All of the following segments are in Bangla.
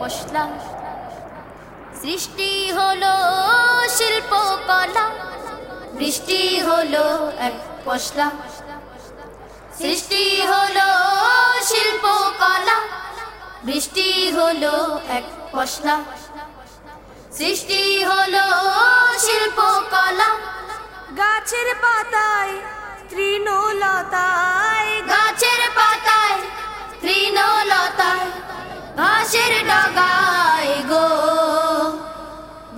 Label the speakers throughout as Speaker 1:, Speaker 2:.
Speaker 1: পশলা। সৃষ্টি হলো শিল্পকলা। বৃষ্টি হলো এক পশলা। সৃষ্টি হলো শিল্পকলা। বৃষ্টি হলো এক পশলা। সৃষ্টি হলো শিল্পকলা।
Speaker 2: গাছের পাতায় তৃণলতায়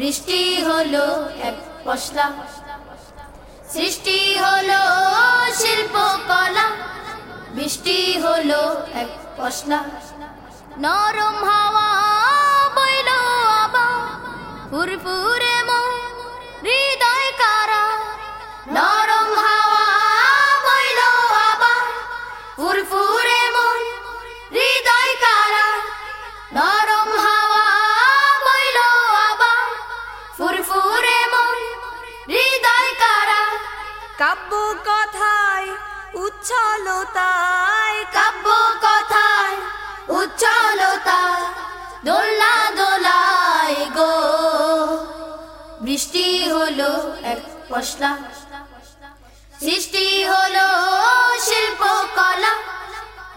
Speaker 1: বৃষ্টি হলো এক পশলা। সৃষ্টি হলো শিল্পকলা বৃষ্টি হলো এক পশলা। নরম হাওয়া বইল আবা ফুরফুরে
Speaker 2: কাব্য কথায় উচ্ছলতায়,
Speaker 1: কাব্য কথায় উচ্চলতা দোলা দোলায় গো। বৃষ্টি হলো এক পশলা, সৃষ্টি হলো শিল্পকলা।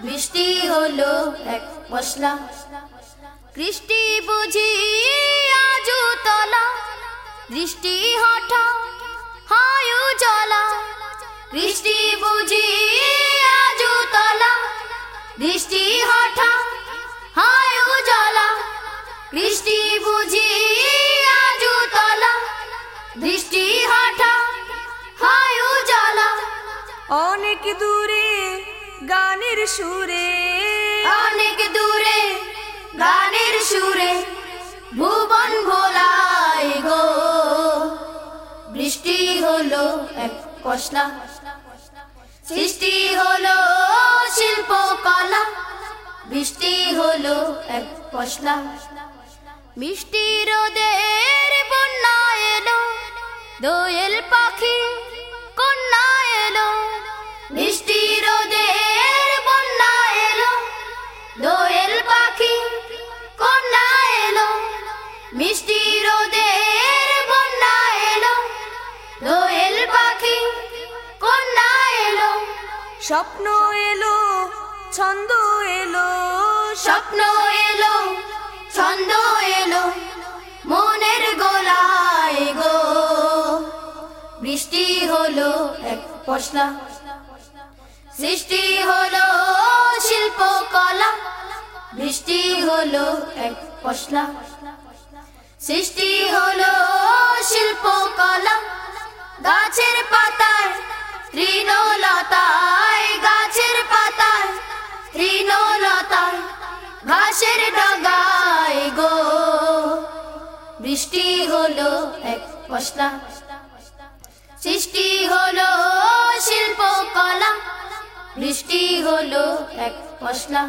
Speaker 1: বৃষ্টি হলো এক পশলা, কৃষ্টি বুঝি আজু তলা। দৃষ্টি হঠা হায়ু জলা কৃষ্টি বুঝি আজু তলা। দৃষ্টি হঠা হায়ু জলা কৃষ্টি বুঝি আজু তলা। দৃষ্টি হঠা হায়ু জলা
Speaker 2: অনেক দূরে গানের সুরে।
Speaker 1: অনেক দূরে গানের সুরে ভুবন ভোলায় গো। বৃষ্টি হলো এক কষলা সৃষ্টি হলো শিল্পকলা। বৃষ্টি হলো এক কষলা মিষ্টি রোদের বন্যা এলো দোয়েল পাখি
Speaker 2: স্বপ্ন এলো, ছন্দ এলো,
Speaker 1: স্বপ্ন এলো, ছন্দ এলো, মনের গোলায় গো। বৃষ্টি হলো এক পশলা, সৃষ্টি হলো শিল্পকলা, বৃষ্টি হলো এক পশলা, সৃষ্টি হলো শিল্পকলা, গাছের পাতায় তৃণলতায় ঘাসের ডগায় গো। বৃষ্টি হলো এক পশলা। সৃষ্টি হলো শিল্পকলা। বৃষ্টি হলো এক পশলা।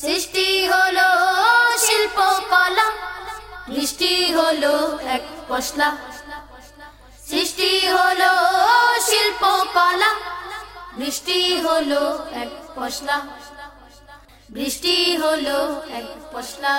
Speaker 1: সৃষ্টি হলো শিল্পকলা। বৃষ্টি হলো এক পশলা। সৃষ্টি হলো শিল্পকলা। বৃষ্টি হলো এক পশলা। বৃষ্টি হলো এক পশলা।